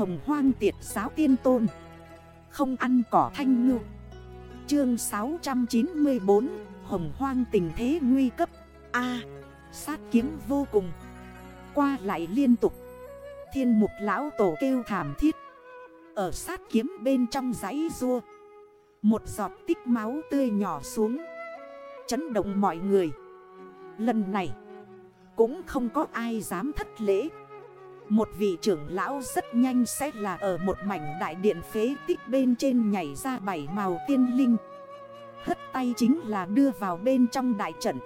Hồng hoang tiệt giáo tiên tôn. Không ăn cỏ thanh ngư. Chương 694 Hồng hoang tình thế nguy cấp. A, Sát kiếm vô cùng. Qua lại liên tục. Thiên mục lão tổ kêu thảm thiết. Ở sát kiếm bên trong giấy rua. Một giọt tích máu tươi nhỏ xuống. Chấn động mọi người. Lần này, Cũng không có ai dám thất lễ. Một vị trưởng lão rất nhanh sẽ là ở một mảnh đại điện phế tích bên trên nhảy ra bảy màu tiên linh. Hất tay chính là đưa vào bên trong đại trận.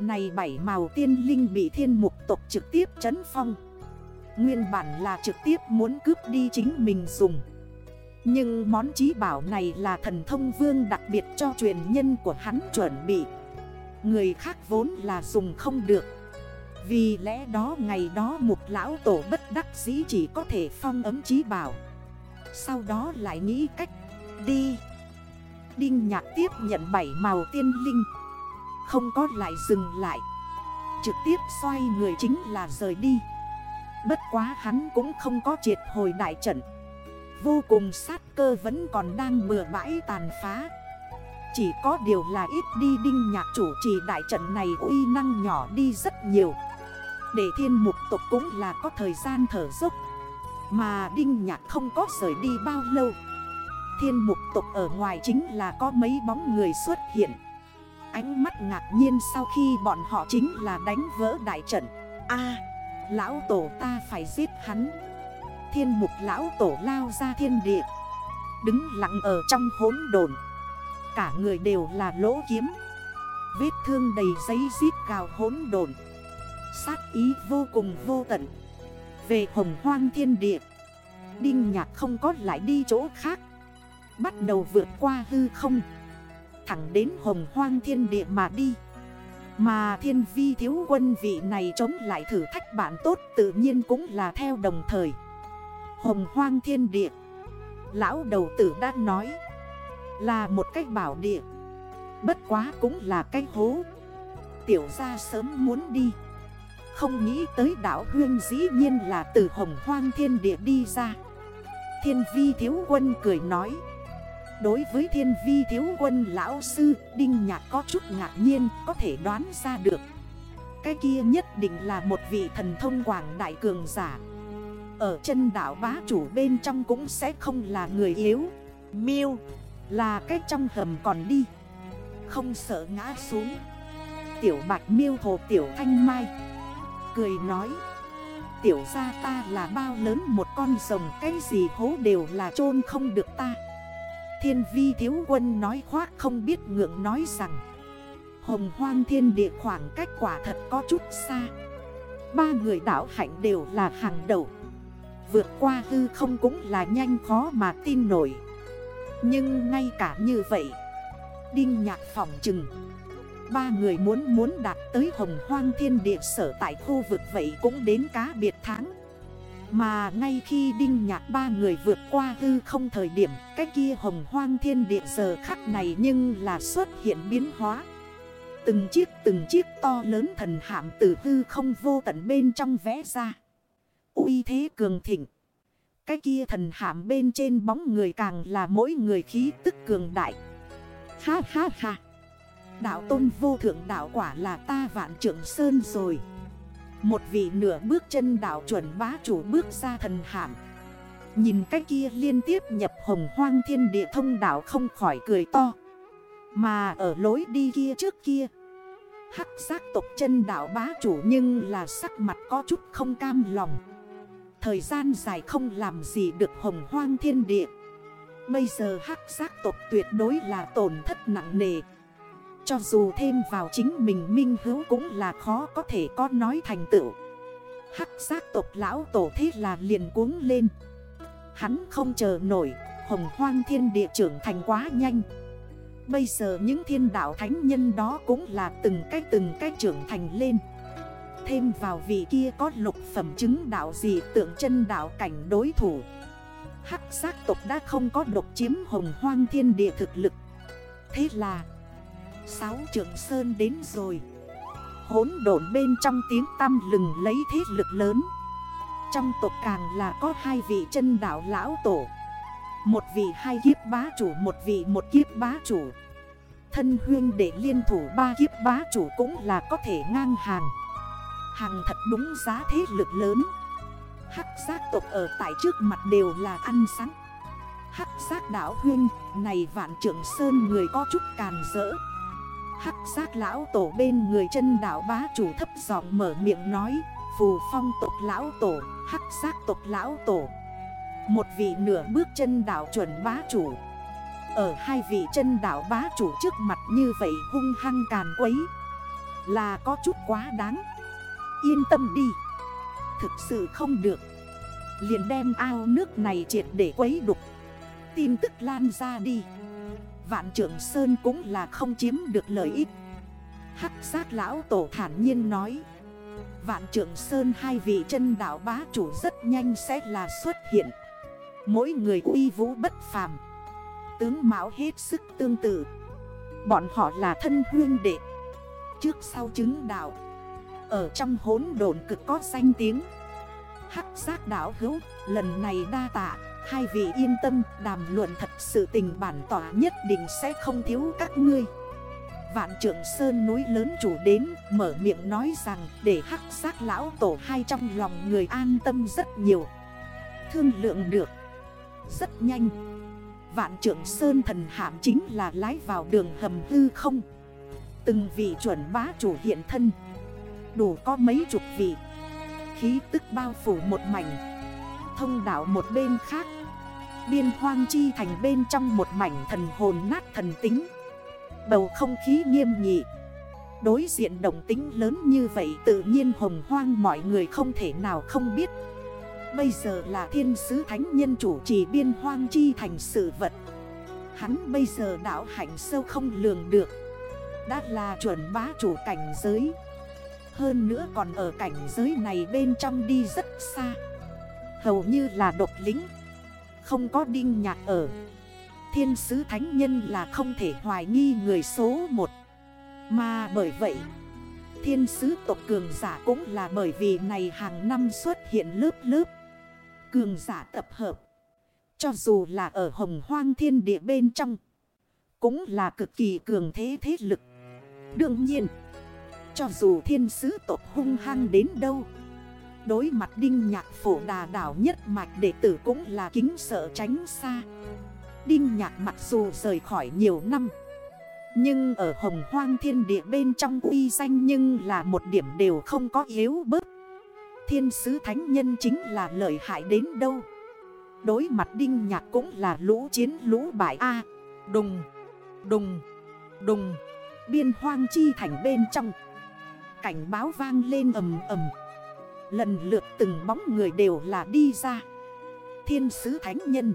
Này bảy màu tiên linh bị thiên mục tộc trực tiếp chấn phong. Nguyên bản là trực tiếp muốn cướp đi chính mình dùng. Nhưng món trí bảo này là thần thông vương đặc biệt cho truyền nhân của hắn chuẩn bị. Người khác vốn là dùng không được. Vì lẽ đó ngày đó một lão tổ bất đắc dĩ chỉ có thể phong ấm trí bảo. Sau đó lại nghĩ cách đi. Đinh nhạc tiếp nhận bảy màu tiên linh. Không có lại dừng lại. Trực tiếp xoay người chính là rời đi. Bất quá hắn cũng không có triệt hồi đại trận. Vô cùng sát cơ vẫn còn đang bừa bãi tàn phá. Chỉ có điều là ít đi đinh nhạc chủ trì đại trận này uy năng nhỏ đi rất nhiều. Để thiên mục tộc cũng là có thời gian thở dốc. Mà đinh nhạc không có rời đi bao lâu. Thiên mục tộc ở ngoài chính là có mấy bóng người xuất hiện. Ánh mắt ngạc nhiên sau khi bọn họ chính là đánh vỡ đại trận. A, Lão tổ ta phải giết hắn. Thiên mục lão tổ lao ra thiên địa. Đứng lặng ở trong hốn đồn Cả người đều là lỗ kiếm. Vết thương đầy giấy giết gào hốn đồn Sát ý vô cùng vô tận. Về hồng hoang thiên địa, Đinh nhạc không có lại đi chỗ khác. Bắt đầu vượt qua hư không, Thẳng đến hồng hoang thiên địa mà đi. Mà thiên vi thiếu quân vị này chống lại thử thách bản tốt tự nhiên cũng là theo đồng thời. Hồng hoang thiên địa, Lão đầu tử đã nói, Là một cách bảo địa. Bất quá cũng là cái hố. Tiểu ra sớm muốn đi. Không nghĩ tới đảo huyên dĩ nhiên là từ hồng hoang thiên địa đi ra. Thiên vi thiếu quân cười nói. Đối với thiên vi thiếu quân lão sư, Đinh Nhạc có chút ngạc nhiên, có thể đoán ra được. Cái kia nhất định là một vị thần thông quảng đại cường giả. Ở chân đảo bá chủ bên trong cũng sẽ không là người yếu. Miêu, là cái trong hầm còn đi. Không sợ ngã xuống. Tiểu bạch miêu thổ tiểu thanh mai. Cười nói. Tiểu ra ta là bao lớn một con rồng, Cái gì hố đều là chôn không được ta. Thiên vi thiếu quân nói khoác không biết ngượng nói rằng. Hồng hoang thiên địa khoảng cách quả thật có chút xa. Ba người đảo hạnh đều là hàng đầu. Vượt qua hư không cũng là nhanh khó mà tin nổi. Nhưng ngay cả như vậy, Đinh nhạc phỏng chừng. Ba người muốn muốn đạt tới hồng hoang thiên địa sở tại khu vực vậy cũng đến cá biệt tháng. Mà ngay khi Đinh Nhạc ba người vượt qua hư không thời điểm, Cái kia hồng hoang thiên địa giờ khắc này nhưng là xuất hiện biến hóa. Từng chiếc từng chiếc to lớn thần hạm từ hư không vô tận bên trong vẽ ra. Uy thế cường thịnh. Cái kia thần hạm bên trên bóng người càng là mỗi người khí tức cường đại. Ha ha ha. Đạo tôn vô thượng đạo quả là ta vạn trưởng sơn rồi. Một vị nửa bước chân đạo chuẩn bá chủ bước ra thần hạm. Nhìn cái kia liên tiếp nhập hồng hoang thiên địa thông đạo không khỏi cười to. Mà ở lối đi kia trước kia, Hắc giác tộc chân đạo bá chủ nhưng là sắc mặt có chút không cam lòng. Thời gian dài không làm gì được hồng hoang thiên địa. Bây giờ hắc giác tộc tuyệt đối là tổn thất nặng nề cho dù thêm vào chính mình minh hữu cũng là khó có thể có nói thành tựu. Hắc giác tộc lão tổ thế là liền cuống lên. Hắn không chờ nổi, Hồng hoang thiên địa trưởng thành quá nhanh. Bây giờ những thiên đạo thánh nhân đó cũng là từng cái từng cái trưởng thành lên. Thêm vào vị kia có lục phẩm chứng đạo gì tượng chân đạo cảnh đối thủ. Hắc giác tộc đã không có độc chiếm hồng hoang thiên địa thực lực. Thế là Sáu trưởng sơn đến rồi. Hốn độn bên trong tiếng tăm lừng lấy thế lực lớn. Trong tộc càng là có hai vị chân đảo lão tổ. Một vị hai kiếp bá chủ, Một vị một kiếp bá chủ. Thân huyên để liên thủ ba kiếp bá chủ cũng là có thể ngang hàng. Hàng thật đúng giá thế lực lớn. Hắc giác tộc ở tại trước mặt đều là ăn sáng. Hắc giác đảo huyên, Này vạn trưởng sơn người có chút càn rỡ. Hắc giác lão tổ bên người chân đảo bá chủ thấp giọng mở miệng nói, Phù phong tộc lão tổ, Hắc giác tộc lão tổ. Một vị nửa bước chân đảo chuẩn bá chủ. Ở hai vị chân đảo bá chủ trước mặt như vậy hung hăng càn quấy, Là có chút quá đáng. Yên tâm đi. Thực sự không được. Liền đem ao nước này triệt để quấy đục. Tin tức lan ra đi. Vạn trưởng Sơn cũng là không chiếm được lợi ích. Hắc giác lão tổ thản nhiên nói, Vạn trưởng Sơn hai vị chân đảo bá chủ rất nhanh sẽ là xuất hiện. Mỗi người uy vũ bất phàm. Tướng Mão hết sức tương tự. Bọn họ là thân huyên đệ. Trước sau chứng đạo. Ở trong hốn đồn cực có danh tiếng. Hắc giác đảo hữu, Lần này đa tạ. Hai vị yên tâm, đàm luận thật sự tình bản tỏa nhất định sẽ không thiếu các ngươi. Vạn trưởng sơn núi lớn chủ đến, mở miệng nói rằng, để hắc sát lão tổ hai trong lòng người an tâm rất nhiều. Thương lượng được. Rất nhanh. Vạn trưởng sơn thần hạm chính là lái vào đường hầm hư không. Từng vị chuẩn bá chủ hiện thân. Đủ có mấy chục vị. Khí tức bao phủ một mảnh. Thông đảo một bên khác. Biên hoang chi thành bên trong một mảnh thần hồn nát thần tính. Bầu không khí nghiêm nghị. Đối diện đồng tính lớn như vậy tự nhiên hồng hoang mọi người không thể nào không biết. Bây giờ là thiên sứ thánh nhân chủ trì biên hoang chi thành sự vật. Hắn bây giờ đảo hạnh sâu không lường được. Đã là chuẩn bá chủ cảnh giới. Hơn nữa còn ở cảnh giới này bên trong đi rất xa. Hầu như là độc lính không có đinh nhạc ở. Thiên sứ thánh nhân là không thể hoài nghi người số 1 Mà bởi vậy, Thiên sứ tộc cường giả cũng là bởi vì này hàng năm xuất hiện lớp lớp. Cường giả tập hợp, Cho dù là ở hồng hoang thiên địa bên trong, Cũng là cực kỳ cường thế thế lực. Đương nhiên, Cho dù thiên sứ tộc hung hăng đến đâu Đối mặt đinh nhạc phổ đà đảo nhất mạch đệ tử cũng là kính sợ tránh xa. Đinh nhạc mặc dù rời khỏi nhiều năm Nhưng ở hồng hoang thiên địa bên trong uy danh nhưng là một điểm đều không có yếu bớt. Thiên sứ thánh nhân chính là lợi hại đến đâu? Đối mặt đinh nhạc cũng là lũ chiến lũ bại A. Đùng, đùng, đùng. Biên hoang chi thành bên trong. Cảnh báo vang lên ầm ầm. Lần lượt từng bóng người đều là đi ra. Thiên sứ thánh nhân,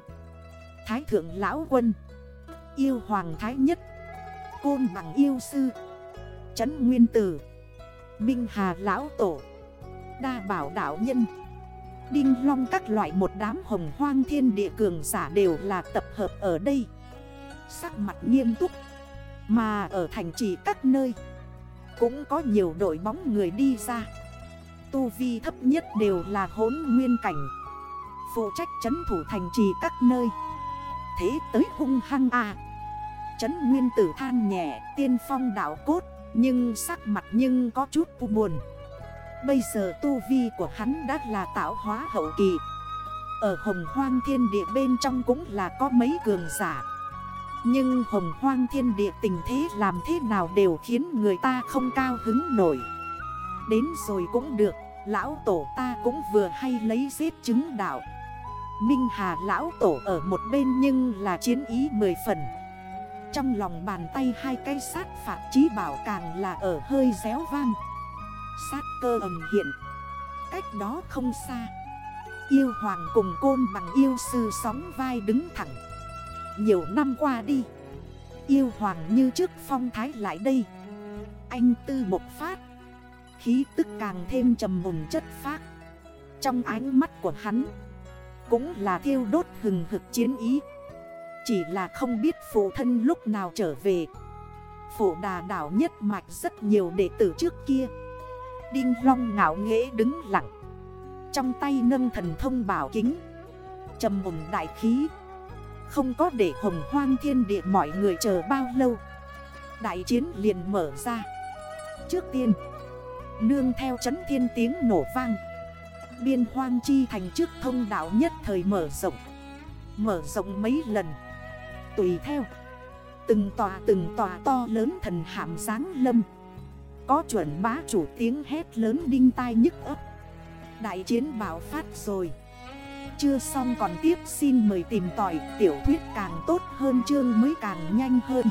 Thái thượng lão quân, Yêu hoàng thái nhất, Côn bằng yêu sư Trấn nguyên tử, Minh hà lão tổ, Đa bảo đạo nhân. Đinh long các loại một đám hồng hoang thiên địa cường giả đều là tập hợp ở đây. Sắc mặt nghiêm túc, Mà ở thành trì các nơi Cũng có nhiều đội bóng người đi ra. Tu vi thấp nhất đều là hốn nguyên cảnh. Phụ trách chấn thủ thành trì các nơi. Thế tới hung hăng à Chấn nguyên tử than nhẹ, tiên phong đảo cốt, Nhưng sắc mặt nhưng có chút buồn. Bây giờ tu vi của hắn đã là tạo hóa hậu kỳ. Ở hồng hoang thiên địa bên trong cũng là có mấy cường giả. Nhưng hồng hoang thiên địa tình thế làm thế nào đều khiến người ta không cao hứng nổi. Đến rồi cũng được. Lão tổ ta cũng vừa hay lấy giết chứng đạo. Minh Hà lão tổ ở một bên nhưng là chiến ý mười phần. Trong lòng bàn tay hai cây sát phạt trí bảo càng là ở hơi réo vang. Sát cơ ẩm hiện. Cách đó không xa. Yêu hoàng cùng côn bằng yêu sư sóng vai đứng thẳng. Nhiều năm qua đi, Yêu hoàng như trước phong thái lại đây. Anh tư một phát Khí tức càng thêm trầm mùng chất phát Trong ánh mắt của hắn, cũng là thiêu đốt hừng hực chiến ý. Chỉ là không biết phụ thân lúc nào trở về. Phổ đà đảo nhất mạch rất nhiều đệ tử trước kia. Đinh Long ngạo nghễ đứng lặng. Trong tay nâng thần thông bảo kính. Trầm mùng đại khí. Không có để hồng hoang thiên địa mọi người chờ bao lâu. Đại chiến liền mở ra. Trước tiên Nương theo chấn thiên tiếng nổ vang. Biên hoang chi thành trước thông đảo nhất thời mở rộng. Mở rộng mấy lần. Tùy theo. Từng tòa từng tòa to lớn thần hàm sáng lâm. Có chuẩn bá chủ tiếng hét lớn đinh tai nhức ấp. Đại chiến bảo phát rồi. Chưa xong còn tiếp xin mời tìm tỏi Tiểu thuyết càng tốt hơn chương mới càng nhanh hơn.